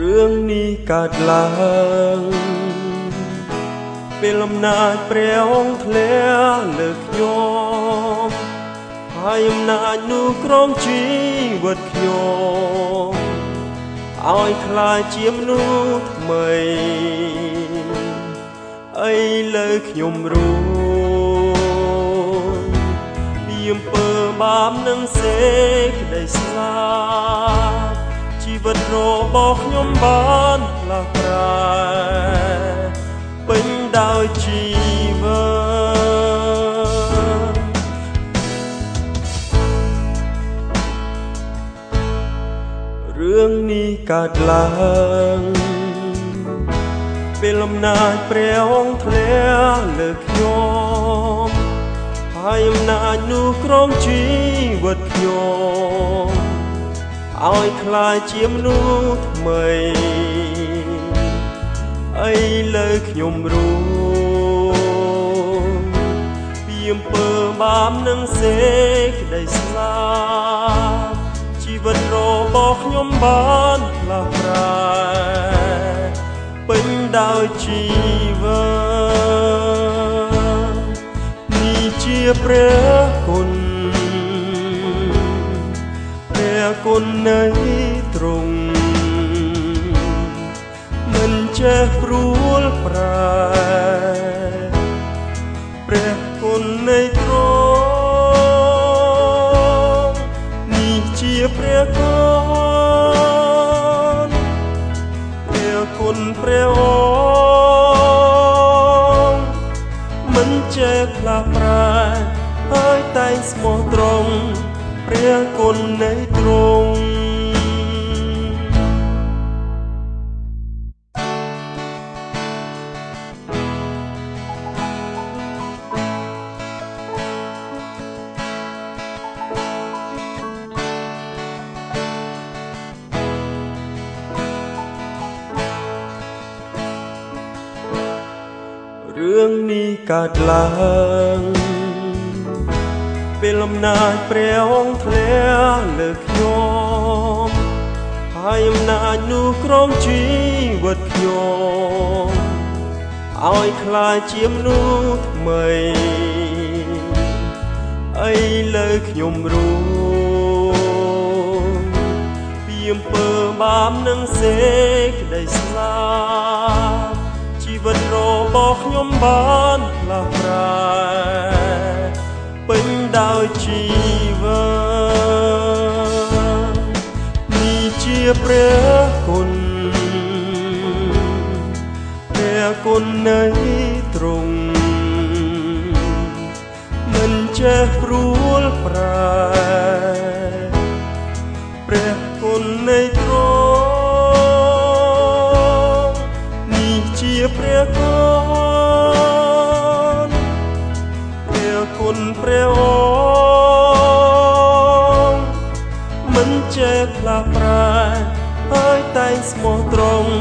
រឿងនេះកើតឡើងពេលអំណាចព្រះអង្គធ្លាលើខ្ញុំហើយអំណាចនោះក្រុមជីវិតខ្ញុំឲ្យខ្លាចជាមនុស្សថ្មីអីលើខ្ញុំรู้ពីអំពើបាបនឹងសេចក្តីស្លាប់ ជីវិតរបស់ខ្ញុំបានផ្លាស់ប្រែពេញដោយជីវិតរឿងនេះកើតឡើងពេលអំណាចព្រះអង្គធ្លាលើខ្ញុំហើយអំណាចនោះក្រុមជីវិតខ្ញុំ ឲ្យคลายជាមនុស្សថ្មីអីលើខ្ញុំរួមពីអំពើបាបនឹងសេចក្តីស្លាប់ជីវិតរបស់ខ្ញុំបានផ្លាស់ប្រែពេញដោយជីវិតនេះជាព្រះគុណ គុណនៃទ្រង់មិនចេះព្រួលប្រែព្រះគុណនៃទ្រង់នេះជាព្រះគុណព្រះគុណព្រះអង្គមិនចេះផ្លាស់ប្រែហើយតែងស្មោះត្រង់ ព្រះគុណនៃទ្រង់រឿងនេះកើតឡើង ពេលអំណាចព្រះអង្គធ្លាលើខ្ញុំហើយអំណាចនោះក្រុមជីវិតខ្ញុំឲ្យคลายជាមនុស្សថ្មីអីលើខ្ញុំរួមពីអំពើបាបនឹងសេចក្តីស្លាប់ជីវិតរបស់ខ្ញុំបានផ្លាស់ប្រែពេញដោយ ជីវិតនេះជាព្រះគុណព្រះគុណនៃទ្រង់មិនចេះព្រួលប្រែព្រះគុណនៃ ផ្លាស់ប្រែហើយតែងស្មោះត្រង់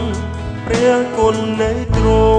ព្រះគុណនៃទ្រង់